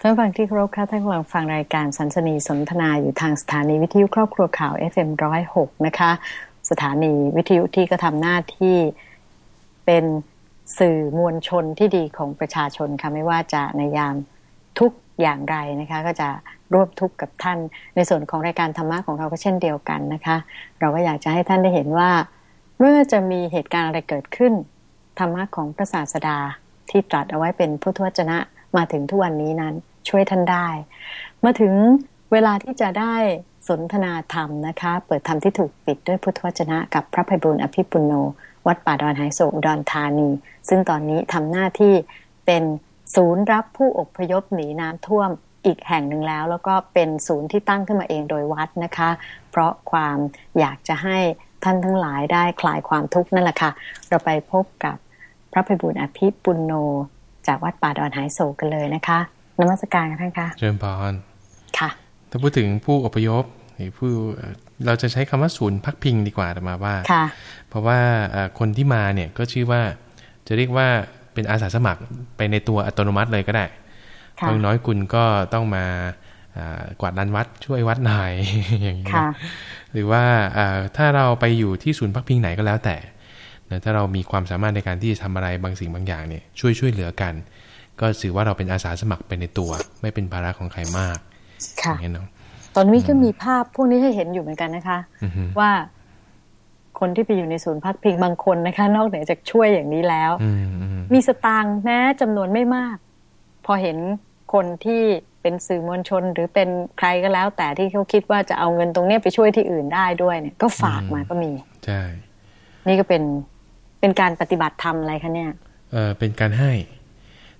ท่านฟังที่เคารพค่ะท่านกำลังฟังรายการสันสนีสนทนาอยู่ทางสถานีวิทยุครอบครัวข่าว FM106 นะคะ สถานีวิทยุที่ก็ทำหน้าที่เป็นสื่อมวลชนที่ดีของประชาชนค่ะไม่ว่าจะในยามทุกอย่างไรนะคะ ก็จะร่วมทุกข์กับท่าน ในส่วนของรายการธรรมะของเราก็เช่นเดียวกันนะคะ เราก็อยากจะให้ท่านได้เห็นว่า เมื่อจะมีเหตุการณ์อะไรเกิดขึ้น ธรรมะของพระศาสดาที่ตรัสเอาไว้เป็นพุทธวจนะ มาถึงทุกวันนี้นั้น ช่วยท่านได้ มาถึงเวลาที่จะได้สนทนาธรรมนะคะ เปิดธรรมที่ถูกปิดด้วยพุทธวจนะกับพระภัยบุญอภิปุโน วัดป่าดอนไฮโซอุดรธานี ซึ่งตอนนี้ทำหน้าที่เป็นศูนย์รับผู้อพยพหนีน้ำท่วมอีกแห่งหนึ่งแล้ว แล้วก็เป็นศูนย์ที่ตั้งขึ้นมาเองโดยวัดนะคะ เพราะความอยากจะให้ท่านทั้งหลายได้คลายความทุกข์นั่นแหละค่ะ เราไปพบกับพระภัยบุญอภิปุโน จากวัดป่าดอนไฮโซกันเลยนะคะนมัสการกันท่านคะเชิญพรค่ะ ถ้าพูดถึงผู้อพยพหรือผู้เราจะใช้คำว่าศูนย์พักพิงดีกว่าแต่มาว่าค่ะเพราะว่าคนที่มาเนี่ยก็ชื่อว่าจะเรียกว่าเป็นอาสาสมัครไปในตัวอัตโนมัติเลยก็ได้บางน้อยคุณก็ต้องมากวาดลานวัดช่วยวัดหน่อยอย่างนี้หรือว่าถ้าเราไปอยู่ที่ศูนย์พักพิงไหนก็แล้วแต่ ถ้าเรามีความสามารถในการที่จะทำอะไรบางสิ่งบางอย่างเนี่ยช่วยช่วยเหลือกัน ก็ถือว่าเราเป็นอาสาสมัครไปในตัว ไม่เป็นภาระของใครมากค่ะตอนนี้ก็มีภาพพวกนี้ให้เห็นอยู่เหมือนกันนะคะ ว่าคนที่ไปอยู่ในศูนย์พักพิงบางคนนะคะ นอกเหนือจากช่วยอย่างนี้แล้วมีสตางค์แม้จำนวนไม่มาก พอเห็นคนที่เป็นสื่อมวลชนหรือเป็นใครก็แล้ว แต่ที่เขาคิดว่าจะเอาเงินตรงนี้ไปช่วยที่อื่นได้ด้วยเนี่ย ก็ฝากมาก็มีใช่นี่ก็เป็น เป็นการปฏิบัติธรรมอะไรคะเนี่ยเออเป็นการให้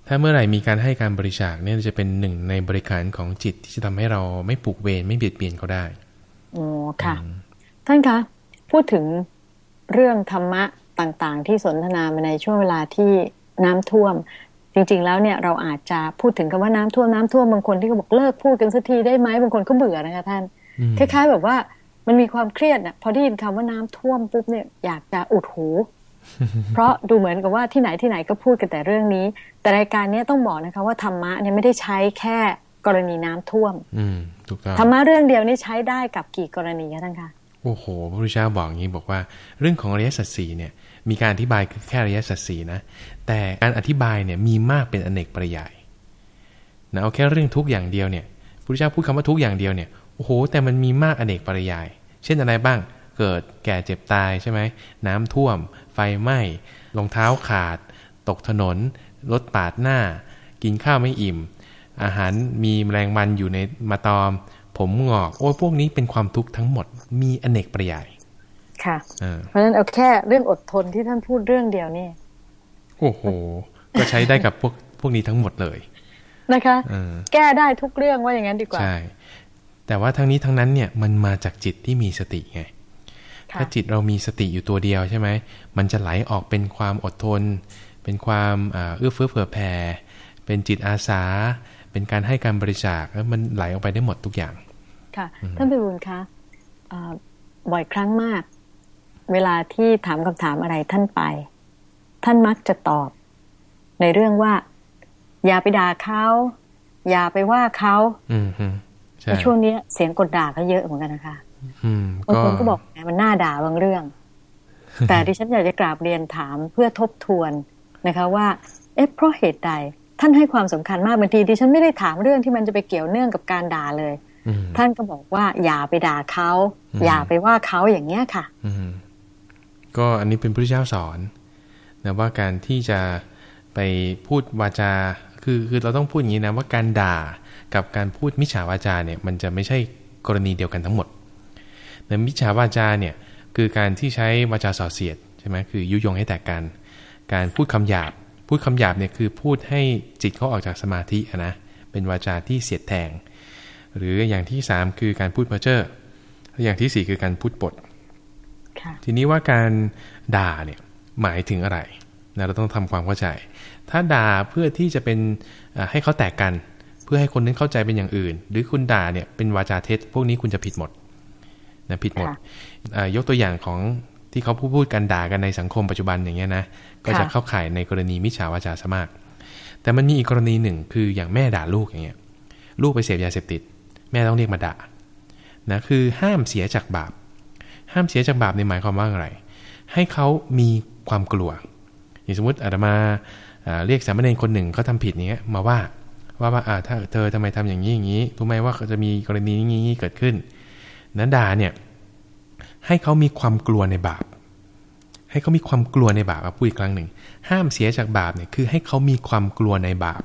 ถ้าเมื่อไหร่มีการให้การบริจาคเนี่ยจะเป็นหนึ่งในบริการของจิตที่จะทำให้เราไม่ปลูกเวรไม่เบียดเบียนเขาได้อ๋อค่ะ ท่านคะพูดถึงเรื่องธรรมะต่างๆ ที่สนทนามาในช่วงเวลาที่น้ำท่วม จริง ๆ แล้วเนี่ยเราอาจจะพูดถึงคำว่าน้ำท่วมน้ำท่วมบางคนที่เขาบอกเลิกพูดกันสักทีได้ไหมบางคนก็เบื่อนะคะท่านคล้าย ๆ แบบว่ามันมีความเครียดน่ะพอได้ยินคำว่าน้ำท่วมปุ๊บเนี่ยอยากจะอุดหู เพราะดูเหมือนกับว่าที่ไหนที่ไหนก็พูดกันแต่เรื่องนี้ แต่รายการนี้ต้องบอกนะคะ ว่าธรรมะเนี่ยไม่ได้ใช้แค่กรณีน้ำท่วม อืมถูกต้องธรรมะเรื่องเดียวนี่ใช้ได้กับกี่กรณีคะท่านคะโอ้โหพระพุทธเจ้าบอกอย่างนี้บอกว่า เรื่องของอริยสัจสี่เนี่ย มีการอธิบายแค่อริยสัจสี่นะ แต่การอธิบายเนี่ยมีมากเป็นอเนกประยายนะเอาแค่เรื่องทุกอย่างเดียวเนี่ยพระพุทธเจ้าพูดคำว่าทุกอย่างเดียวเนี่ยโอ้โห แต่มันมีมากอเนกปริยาย เช่นอะไรบ้างเกิดแก่เจ็บตายใช่ไหมน้ำท่วม ไฟไหม้รองเท้าขาด ตกถนน รถปาดหน้า กินข้าวไม่อิ่ม อาหารมีแมลงวันอยู่ในมาตอม ผมงอก โอ้พวกนี้เป็นความทุกข์ทั้งหมด มีอเนกประยาย ค่ะ เพราะฉะนั้นเอาแค่เรื่องอดทนที่ท่านพูดเรื่องเดียวนี่ โอ้โห ก็ใช้ได้กับพวกพวกนี้ทั้งหมดเลย นะคะแก้ได้ทุกเรื่องว่าอย่างนั้นดีกว่า ใช่ แต่ว่าทั้งนี้ทั้งนั้นเนี่ยมันมาจากจิตที่มีสติไง ถ้าจิตเรามีสติอยู่ตัวเดียวใช่ไหมมันจะไหลออกเป็นความอดทน เป็นความเอื้อเฟื้อเผื่อแผ่เป็นจิตอาสา เป็นการให้การบริจาคแล้วมันไหลออกไปได้หมดทุกอย่าง ค่ะท่านพิบูลคะบ่อยครั้งมาก เวลาที่ถามคำถามอะไรท่านไป ท่านมักจะตอบ ในเรื่องว่า อย่าไปด่าเขาอย่าไปว่าเขาในช่วงนี้เสียงกดด่าก็เยอะเหมือนกันนะคะ บางคนก็บอกมันน่าด่าบางเรื่อง แต่ดิฉันอยากจะกราบเรียนถามเพื่อทบทวนนะคะ ว่า เอ๊ะเพราะเหตุใดท่านให้ความสำคัญมากบางทีดิฉันไม่ได้ถามเรื่องที่มันจะไปเกี่ยวเนื่องกับการด่าเลย ท่านก็บอกว่าอย่าไปด่าเขาอย่าไปว่าเขาอย่างเงี้ยค่ะก็อันนี้เป็นพระเจ้าสอนนะว่าการที่จะไปพูดวาจา คือคือเราต้องพูดอย่างนี้นะว่าการด่ากับการพูดมิจฉาวาจาเนี่ย มันจะไม่ใช่กรณีเดียวกันทั้งหมด ในมิจฉาวาจาเนี่ยคือการที่ใช้วาจาส่อเสียดใช่ไหมคือยุยงให้แตกกัน การพูดคำหยาบ พูดคำหยาบเนี่ยคือพูดให้จิตเขาออกจากสมาธินะเป็นวาจาที่เสียดแทง หรืออย่างที่ 3 คือการพูดเพ้อเจ้ออย่างที่ 4 คือการพูดปดทีนี้ว่าการด่าเนี่ยหมายถึงอะไรนะเราต้องทำความเข้าใจ ถ้าด่าเพื่อที่จะเป็นให้เขาแตกกัน เพื่อให้คนนั้นเข้าใจเป็นอย่างอื่น หรือคุณด่าเนี่ยเป็นวาจาเท็จพวกนี้คุณจะผิดหมด นะผิดหมดยกตัวอย่างของที่เขาพูดพูดกันด่ากันในสังคมปัจจุบันอย่างเงี้ยนะก็จะเข้าข่ายในกรณีมิจฉาวาจาสมากแต่มันมีอีกกรณีหนึ่งคืออย่างแม่ด่าลูกอย่างเงี้ย ลูกไปเสพยาเสพติด แม่ต้องเรียกมาด่านะคือห้ามเสียจากบาป ห้ามเสียจากบาปในหมายความว่าอะไร ให้เขามีความกลัวอย่างสมมติอาตมาเรียกสามเณรคนหนึ่งเขาทาผิดเนี้ยมาว่าว่าว่าถ้าเธอทำไมทำอย่างนี้อย่างนี้รู้ไหมว่าจะมีกรณีนี้เกิดขึ้น นั้นด่าเนี่ยให้เขามีความกลัวในบาป ให้เขามีความกลัวในบาปพูดอีกครั้งหนึ่ง ห้ามเสียจากบาปเนี่ยคือให้เขามีความกลัวในบาป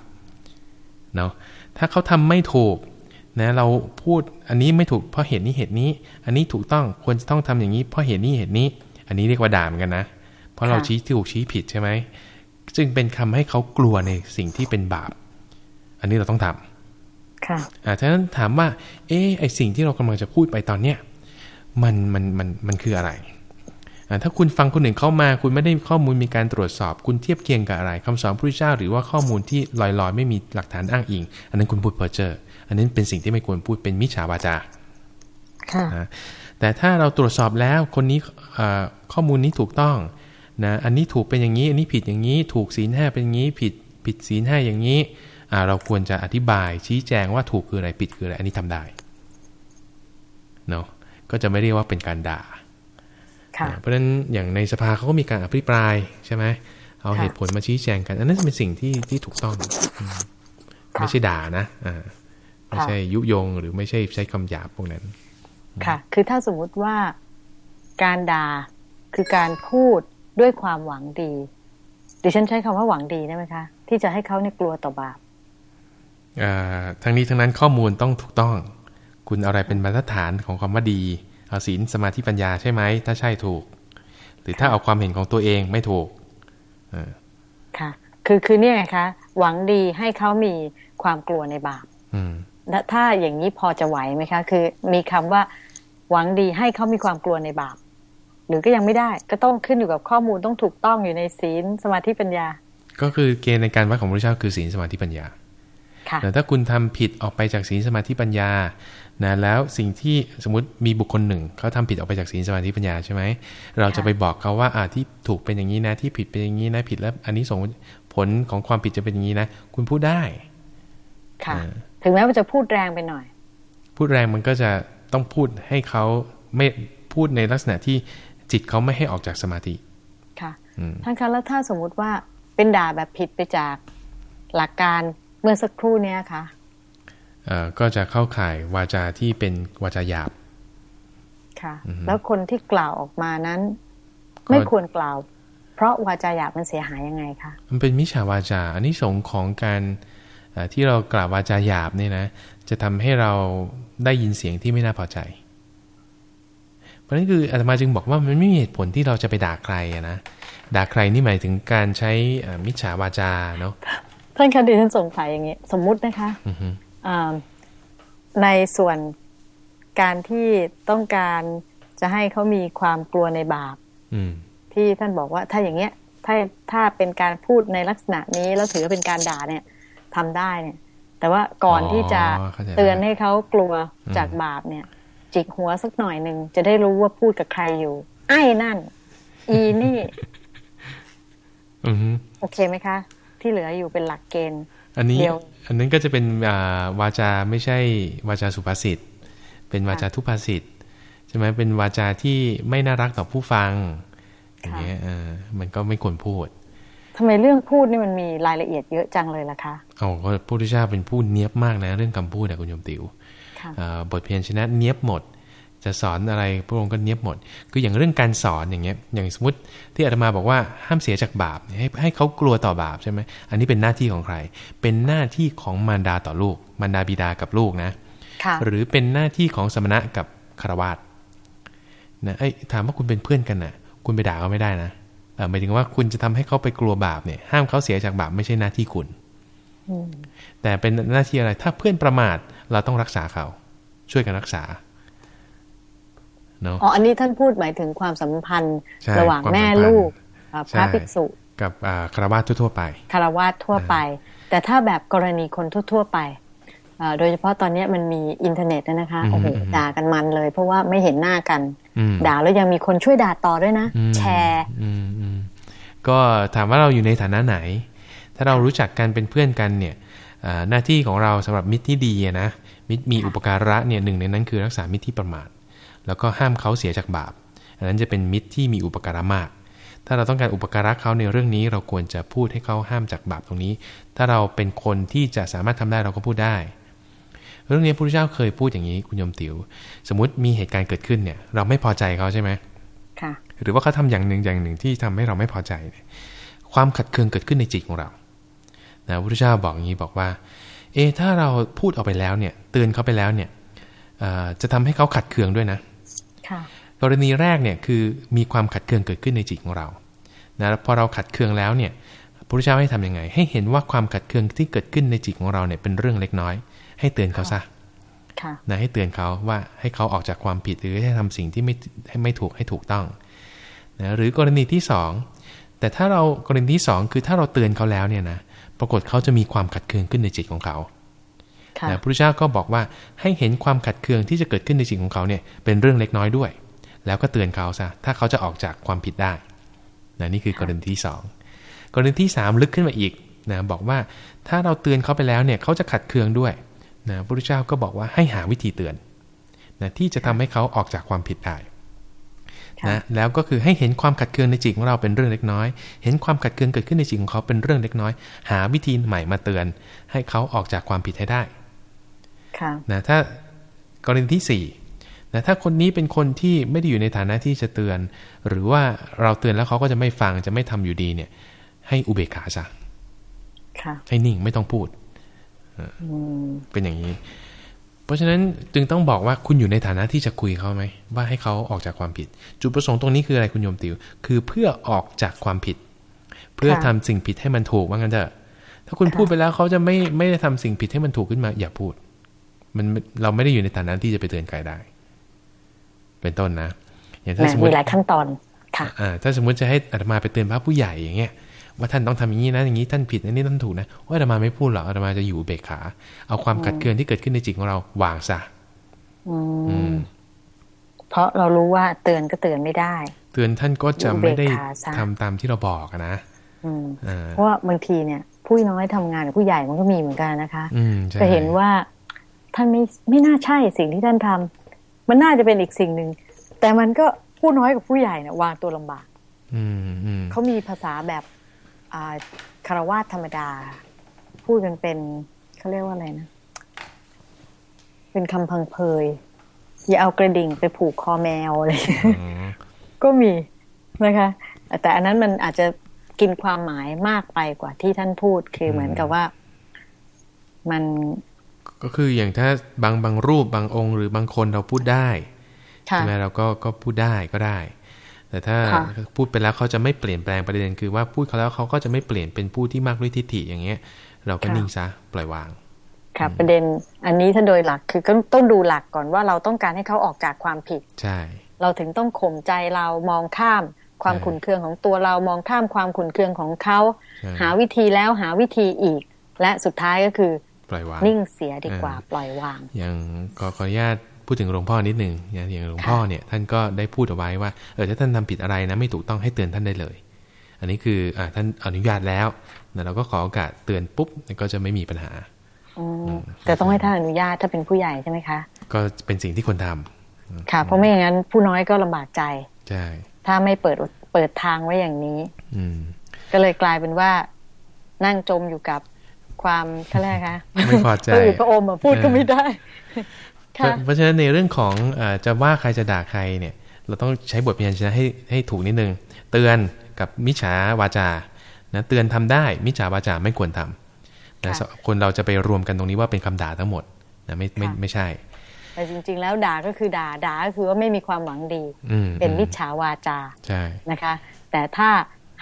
เนาะถ้าเขาทำไม่ถูกนะเราพูดอันนี้ไม่ถูกเพราะเหตุนี้เหตุนี้ อันนี้ถูกต้องควรจะต้องทำอย่างนี้เพราะเหตุนี้เหตุนี้ อันนี้เรียกว่าด่าเหมือนกันนะ เพราะเราชี้ถูกชี้ผิดใช่ไหมจึงเป็นคำให้เขากลัวในสิ่งที่เป็นบาป อันนี้เราต้องทำ ค่ะอ่าฉะนั้นถามว่า เออไอสิ่งที่เรากำลังจะพูดไปตอนเนี้ยมันมันมันมันคืออะไรถ้าคุณฟังคนอื่นเข้ามา คุณไม่ได้ข้อมูลมีการตรวจสอบ คุณเทียบเคียงกับอะไรคำสอนพระเจ้า หรือว่าข้อมูลที่ลอยๆ ไม่มีหลักฐานอ้างอิง อันนั้นคุณพูดเพ้อเจ้ออันนั้นเป็นสิ่งที่ไม่ควรพูดเป็นมิจฉาวาจาค่ะแต่ถ้าเราตรวจสอบแล้วคนนี้ข้อมูลนี้ถูกต้องนะอันนี้ถูกเป็นอย่างนี้ อันนี้ผิดอย่างนี้ ถูกศีลห้าเป็นอย่างนี้ ผิดผิดศีลห้าอย่างนี้ เราควรจะอธิบายชี้แจงว่าถูกคืออะไรผิดคืออะไรอันนี้ทำได้เนาะก็จะไม่เรียกว่าเป็นการด่าเพราะฉะนั้นอย่างในสภาเขาก็มีการอภิปรายใช่ไหมเอาเหตุผลมาชี้แจงกัน อันนั้นเป็นสิ่งที่ที่ถูกต้อง ไม่ใช่ด่านะอ่าไม่ใช่ยุยงหรือไม่ใช่ใช้คำหยาบพวกนั้น ค่ะ คือถ้าสมมุติว่าการด่าคือการพูดด้วยความหวังดีดิฉันใช้คำว่าหวังดีได้ไหมคะ ที่จะให้เขาเนี่ยกลัวต่อบาป ทั้งนี้ทั้งนั้นข้อมูลต้องถูกต้อง คุณอะไรเป็นมาตรฐานของความว่าดีเอาศีลสมาธิปัญญาใช่ไหมถ้าใช่ถูก หรือถ้าเอาความเห็นของตัวเองไม่ถูกค่ะ คือคือเนี่ยไงคะหวังดีให้เขามีความกลัวในบาปและถ้าอย่างนี้พอจะไหวไหมคะ คือมีคำว่าหวังดีให้เขามีความกลัวในบาป หรือก็ยังไม่ได้ ก็ต้องขึ้นอยู่กับข้อมูลต้องถูกต้องอยู่ในศีลสมาธิปัญญา ก็คือเกณฑ์ในการวัดของพระเจ้าคือศีลสมาธิปัญญา แต่ถ้าคุณทำผิดออกไปจากศีลสมาธิปัญญานะแล้วสิ่งที่สมมติมีบุคคลหนึ่งเขาทำผิดออกไปจากศีลสมาธิปัญญาใช่ไหมเราจะไปบอกเขาว่าอ่าที่ถูกเป็นอย่างนี้นะที่ผิดเป็นอย่างนี้นะผิดแล้ว อันนี้ส่งผลของความผิดจะเป็นอย่างนี้นะคุณพูดได้ ค่ะ ถึงแม้ว่าจะพูดแรงไปหน่อย พูดแรงมันก็จะต้องพูดให้เขาไม่พูดในลักษณะที่จิตเขาไม่ให้ออกจากสมาธิ ค่ะท่านคะแล้วถ้าสมมุติว่าเป็นด่าแบบผิดไปจากหลักการ เมื่อสักครู่เนี้ยค่ะก็จะเข้าข่ายวาจาที่เป็นวาจาหยาบ ค่ะ แล้วคนที่กล่าวออกมานั้น ไม่ควรกล่าว เพราะวาจาหยาบมันเสียหายยังไงคะ มันเป็นมิจฉาวาจา อันนี้สงของการที่เรากล่าววาจาหยาบเนี่ยนะ จะทำให้เราได้ยินเสียงที่ไม่น่าพอใจ เพราะนั้นคืออาตมาจึงบอกว่ามันไม่มีเหตุผลที่เราจะไปด่าใครนะ ด่าใครนี่หมายถึงการใช้มิจฉาวาจาเนาะ ท่านคะดิฉันสงสัยอย่างนี้ สมมุตินะคะในส่วนการที่ต้องการจะให้เขามีความกลัวในบาปที่ท่านบอกว่าถ้าอย่างเงี้ย ถ้าถ้าเป็นการพูดในลักษณะนี้แล้วถือว่าเป็นการด่าเนี่ยทำได้เนี่ย แต่ว่าก่อนที่จะเตือนให้เขากลัวจากบาปเนี่ย จิกหัวสักหน่อยหนึ่งจะได้รู้ว่าพูดกับใครอยู่ ไอ้นั่น อีนี่โอเคไหมคะ ที่เหลืออยู่เป็นหลักเกณฑ์อันนี้อันนั้นก็จะเป็นวาจาไม่ใช่วาจาสุภาษิตเป็นวาจาทุพภาษิตใช่ไหมเป็นวาจาที่ไม่น่ารักต่อผู้ฟังอย่างเงี้ยมันก็ไม่ควรพูดทำไมเรื่องพูดนี่มันมีรายละเอียดเยอะจังเลยล่ะคะอ๋อพระพุทธเจ้าเป็นผู้เนี้ยบมากนะ เรื่องคำพูดอะคุณโยมติว๋วบทเพียรชนะเนี้ยบหมด จะสอนอะไรพระองค์ก็เนียบหมด คืออย่างเรื่องการสอนอย่างเงี้ยอย่างสมมติที่อาตมาบอกว่าห้ามเสียจากบาปให้ให้เขากลัวต่อบาปใช่ไหมอันนี้เป็นหน้าที่ของใคร เป็นหน้าที่ของมารดาต่อลูก มารดาบิดากับลูกนะหรือเป็นหน้าที่ของสมณะกับคารวาสนะไอ้ถามว่าคุณเป็นเพื่อนกันนะ่ะ คุณไปด่าเขาไม่ได้นะหมายถึงว่าคุณจะทำให้เขาไปกลัวบาปเนี่ย ห้ามเขาเสียจากบาปไม่ใช่หน้าที่คุณแต่เป็นหน้าที่อะไรถ้าเพื่อนประมาทเราต้องรักษาเขา ช่วยกันรักษา เนาะอ๋ออันนี้ท่านพูดหมายถึงความสัมพันธ์ ระหว่างแม่ลูกพระภิกษุ กับคารวะทั่วไปคารวะทั่วไป แต่ถ้าแบบกรณีคนทั่ว ๆไปโดยเฉพาะตอนนี้มันมีอินเทอร์เน็ตนะคะโอ้โหด่ากันมันเลย เพราะว่าไม่เห็นหน้ากัน ด่าแล้วยังมีคนช่วยด่าต่อด้วยนะ แชร์ก็ถามว่าเราอยู่ในฐานะไหน ถ้าเรารู้จักกันเป็นเพื่อนกันเนี่ยหน้าที่ของเราสำหรับมิตรที่ดีนะมิตรมีอุปการะเนี่ยหนึ่งในนั้นคือรักษามิตรที่ประมาท แล้วก็ห้ามเขาเสียจากบาป อันนั้นจะเป็นมิตรที่มีอุปการะมาก ถ้าเราต้องการอุปการะเขาในเรื่องนี้ เราควรจะพูดให้เขาห้ามจากบาปตรงนี้ ถ้าเราเป็นคนที่จะสามารถทำได้เราก็พูดได้ เรื่องนี้พระพุทธเจ้าเคยพูดอย่างนี้คุณโยมติว๋ว สมมติมีเหตุการณ์เกิดขึ้นเนี่ย เราไม่พอใจเขาใช่ไหมค่ะหรือว่าเขาทาอย่างหนึ่งอย่างหนึ่งที่ทำให้เราไม่พอใจเนี่ยความขัดเคืองเกิดขึ้นในจิตของเรานะพระพุทธเจ้าบอกอย่างนี้บอกว่า เอถ้าเราพูดออกไปแล้วเนี่ย เตือนเขาไปแล้วเนี่ยจะทำให้เขาขัดเคืองด้วยนะ กรณีแรกเนี่ยคือมีความขัดเคืองเกิดขึ้นในจิตของเรานะพอเราขัดเคืองแล้วเนี่ยพระพุทธเจ้าให้ทํำยังไง ให้เห็นว่าความขัดเคืองที่เกิดขึ้นในจิตของเราเนี่ยเป็นเรื่องเล็กน้อย ให้เตือนเขาซะนะให้เตือนเขาว่าให้เขาออกจากความผิดหรือให้ทำสิ่งที่ไม่ให้ไม่ถูกให้ถูกต้องนะหรือกรณีที่สองแต่ถ้าเรากรณีที่สองคือถ้าเราเตือนเขาแล้วเนี่ยนะปรากฏเขาจะมีความขัดเคืองขึ้นในจิตของเขา พระพุทธเจ้าก็บอกว่าให้เห็นความขัดเคืองที่จะเกิดขึ้นในจิตของเขาเนี่ยเป็นเรื่องเล็กน้อยด้วย แล้วก็เตือนเขาซะถ้าเขาจะออกจากความผิดได้นะนี่คือกรณีที่ 2 กรณีที่ 3 ลึกขึ้นมาอีกนะบอกว่าถ้าเราเตือนเขาไปแล้วเนี่ยเขาจะขัดเคืองด้วยนะพระพุทธเจ้าก็บอกว่าให้หาวิธีเตือนนะที่จะทำให้เขาออกจากความผิดได้นะแล้วก็คือให้เห็นความขัดเคืองในจิตของเราเป็นเรื่องเล็กน้อย เห็นความขัดเคืองเกิดขึ้นในจิตของเขาเป็นเรื่องเล็กน้อย หาวิธีใหม่มาเตือน ให้เขาออกจากความผิดให้ได้ นะถ้ากรณีที่สี่นะถ้าคนนี้เป็นคนที่ไม่ได้อยู่ในฐานะที่จะเตือน หรือว่าเราเตือนแล้วเขาก็จะไม่ฟังจะไม่ทำอยู่ดีเนี่ย ให้อุเบกขาซะให้นิ่งไม่ต้องพูดเป็นอย่างนี้ราะฉะนั้นจึงต้องบอกว่าคุณอยู่ในฐานะที่จะคุยเขาไหมว่าให้เขาออกจากความผิด จุดประสงค์ตรงนี้คืออะไรคุณโยมติว คือเพื่อออกจากความผิด เพื่อทำสิ่งผิดให้มันถูกว่างั้นเถอะ ถ้าคุณพูดไปแล้วเขาจะไม่ไม่ได้ทำสิ่งผิดให้มันถูกขึ้นมา อย่าพูด มันเราไม่ได้อยู่ในฐานะที่จะไปเตือนใครได้ เป็นต้นนะ อย่างถ้าสมมติมีหลายขั้นตอนค่ะอ่าถ้าสมมติจะให้อาตมาไปเตือนพระผู้ใหญ่อย่างเงี้ยว่าท่านต้องทำอย่างนี้นะอย่างนี้ท่านผิดอันนี้ท่านถูกนะว่าอาตมาไม่พูดหรอกอาตมาจะอยู่เบกขา เอาความขัดเคืองที่เกิดขึ้นในจิตของเราวางซะเพราะเรารู้ว่าเตือนก็เตือนไม่ได้ เตือนท่านก็จะไม่ได้ทำตามที่เราบอกนะเพราะว่าบางทีเนี่ย ผู้น้อยทำงานกับผู้ใหญ่มันก็มีเหมือนกันนะคะจะเห็นว่า ท่านไม่ไม่น่าใช่สิ่งที่ท่านทำมันน่าจะเป็นอีกสิ่งหนึ่ง แต่มันก็ผู้น้อยกับผู้ใหญ่เนี่ยวางตัวลำบากเขามีภาษาแบบคารวาสธรรมดา พูดกันเป็นเขาเรียกว่าอะไรนะ เป็นคำพังเพยอย่าเอากระดิ่งไปผูกคอแมวอะไรก็มีนะคะแต่อันนั้นมันอาจจะกินความหมายมากไปกว่าที่ท่านพูดคือเหมือนกับว่า มัน ก็คืออย่างถ้าบางบางรูปบางองค์ หรือบางคนเราพูดได้ใช่ไหมเราก็ก็พูดได้ก็ได้ แต่ถ้าพูดไปแล้วเขาจะไม่เปลี่ยนแปลงประเด็นคือว่าพูดเขาแล้วเขาก็จะไม่เปลี่ยนเป็นผู้ที่มากด้วยทิฏฐิอย่างเงี้ย เราก็นิ่งซะปล่อยวางค่ะประเด็นอันนี้ถ้าโดยหลักคือก็ต้องดูหลักก่อนว่าเราต้องการให้เขาออกจากความผิดใช่เราถึงต้องข่มใจเรามองข้ามความขุนเคืองของตัวเรามองข้ามความขุนเคืองของเขาหาวิธีแล้วหาวิธีอีก และสุดท้ายก็คือ ปล่อยวาง นิ่งเสียดีกว่าปล่อยวาง อย่างขอขออนุญาตพูดถึงหลวงพ่อนิดหนึ่งอย่างหลวงพ่อเนี่ยท่านก็ได้พูดเอาไว้ว่าเออถ้าท่านทำผิดอะไรนะไม่ถูกต้องให้เตือนท่านได้เลย อันนี้คืออ่าท่านอนุญาตแล้วเราก็ขอโอกาสเตือนปุ๊บก็จะไม่มีปัญหาแต่ต้องให้ท่านอนุญาตถ้าเป็นผู้ใหญ่ใช่ไหมคะ ก็เป็นสิ่งที่ควรทำค่ะ เพราะไม่อย่างนั้นผู้น้อยก็ลำบากใจใช่ถ้าไม่เปิดเปิดทางไว้อย่างนี้ อืก็เลยกลายเป็นว่านั่งจมอยู่กับ ความท่าไรคะไม่พอใจพระอมพูดก็ไม่ได้เพราะฉะนั้นในเรื่องของอจะว่าใครจะด่าใครเนี่ย เราต้องใช้บทพยัญชนะให้ให้ถูกนิดนึง เตือนกับมิจฉาวาจานะเตือนทำได้ มิจฉาวาจาไม่ควรทำนะคนเราจะไปรวมกันตรงนี้ว่าเป็นคำด่าทั้งหมดนะไม่ไม่ไม่ใช่ แต่จริง ๆ แล้วด่าก็คือด่าด่าก็คือว่าไม่มีความหวังดี เป็นมิจฉาวาจาใช่นะคะ แต่ถ้า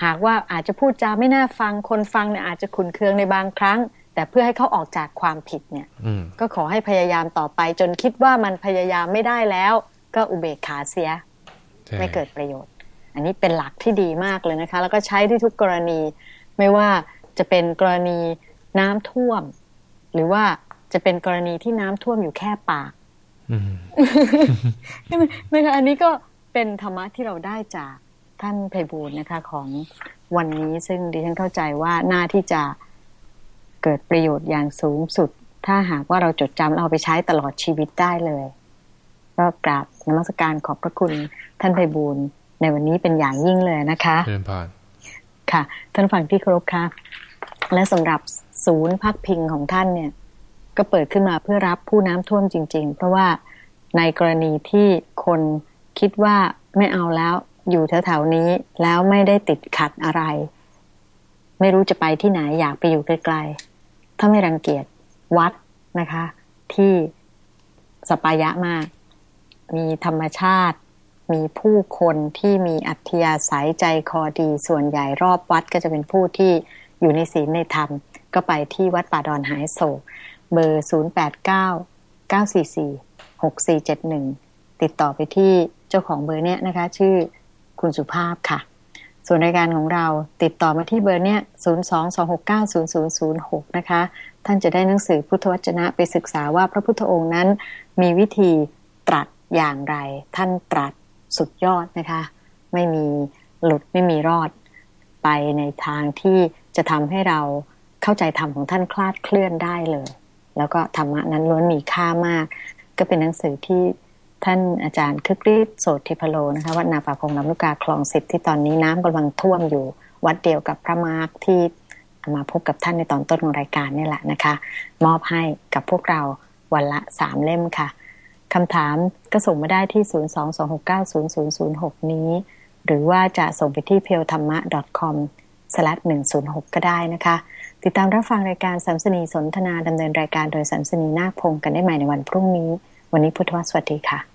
หากว่าอาจจะพูดจาไม่น่าฟังคนฟังเนี่ยอาจจะขุนเคืองในบางครั้ง แต่เพื่อให้เขาออกจากความผิดเนี่ยก็ขอให้พยายามต่อไป จนคิดว่ามันพยายามไม่ได้แล้ว ก็อุเบกขาเสีย ไม่เกิดประโยชน์ อันนี้เป็นหลักที่ดีมากเลยนะคะ แล้วก็ใช้ที่ทุกกรณี ไม่ว่าจะเป็นกรณีน้ำท่วม หรือว่าจะเป็นกรณีที่น้ำท่วมอยู่แค่ปากใช่ไหมนะคะอันนี้ก็เป็นธรรมะที่เราได้จาก ท่านไพบูลนะคะ ของวันนี้ซึ่งดิฉันเข้าใจว่าหน้าที่จะเกิดประโยชน์อย่างสูงสุด ถ้าหากว่าเราจดจำเราไปใช้ตลอดชีวิตได้เลยก็กราบนมัสการขอบพระคุณท่านไพบูลในวันนี้เป็นอย่างยิ่งเลยนะคะเชิญพานค่ะ ท่านฟังที่เคารพค่ะ และสำหรับศูนย์พักพิงของท่านเนี่ย ก็เปิดขึ้นมาเพื่อรับผู้น้ำท่วมจริง ๆ เพราะว่าในกรณีที่คนคิดว่าไม่เอาแล้ว อยู่แถวๆนี้แล้วไม่ได้ติดขัดอะไร ไม่รู้จะไปที่ไหนอยากไปอยู่ไกลๆถ้าไม่รังเกียจวัดนะคะ ที่สปายะมาก มีธรรมชาติ มีผู้คนที่มีอัธยาศัยใจคอดีส่วนใหญ่รอบวัดก็จะเป็นผู้ที่อยู่ในศีลในธรรม ก็ไปที่วัดป่าดอนหายโศก เบอร์ 0 8 9 9 4 4 6 4 7 1 ติดต่อไปที่เจ้าของเบอร์เนี้ยนะคะ ชื่อ คุณสุภาพค่ะ ส่วนรายการของเราติดต่อมาที่เบอร์เนี้ย022690006 นะคะ ท่านจะได้หนังสือพุทธวจนะไปศึกษาว่าพระพุทธองค์นั้น มีวิธีตรัสอย่างไร ท่านตรัสสุดยอดนะคะ ไม่มีหลุดไม่มีรอด ไปในทางที่จะทำให้เราเข้าใจธรรมของท่านคลาดเคลื่อนได้เลย แล้วก็ธรรมะนั้นล้วนมีค่ามาก ก็เป็นหนังสือที่ ท่านอาจารย์คึกฤทธิ์โสติพโลนะคะวัดนาป่าพงลำลูกกาคลองสิบที่ตอนนี้น้ำกำลังท่วมอยู่ วัดเดียวกับพระมาร์คที่มาพบกับท่านในตอนต้นของรายการนี่แหละนะคะ มอบให้กับพวกเราวันละสามเล่มค่ะคำถามก็ส่งมาได้ที่ 022690006 นี้ หรือว่าจะส่งไปที่ p e l t h a m m a com 106 ก็ได้นะคะ ติดตามรับฟังรายการสัมสนีสนทนาดำเนินรายการโดยสัมสนีนาคพงกันได้ใหม่ในวันพรุ่งนี้ วันนี้พุทธวสวัสดีค่ะ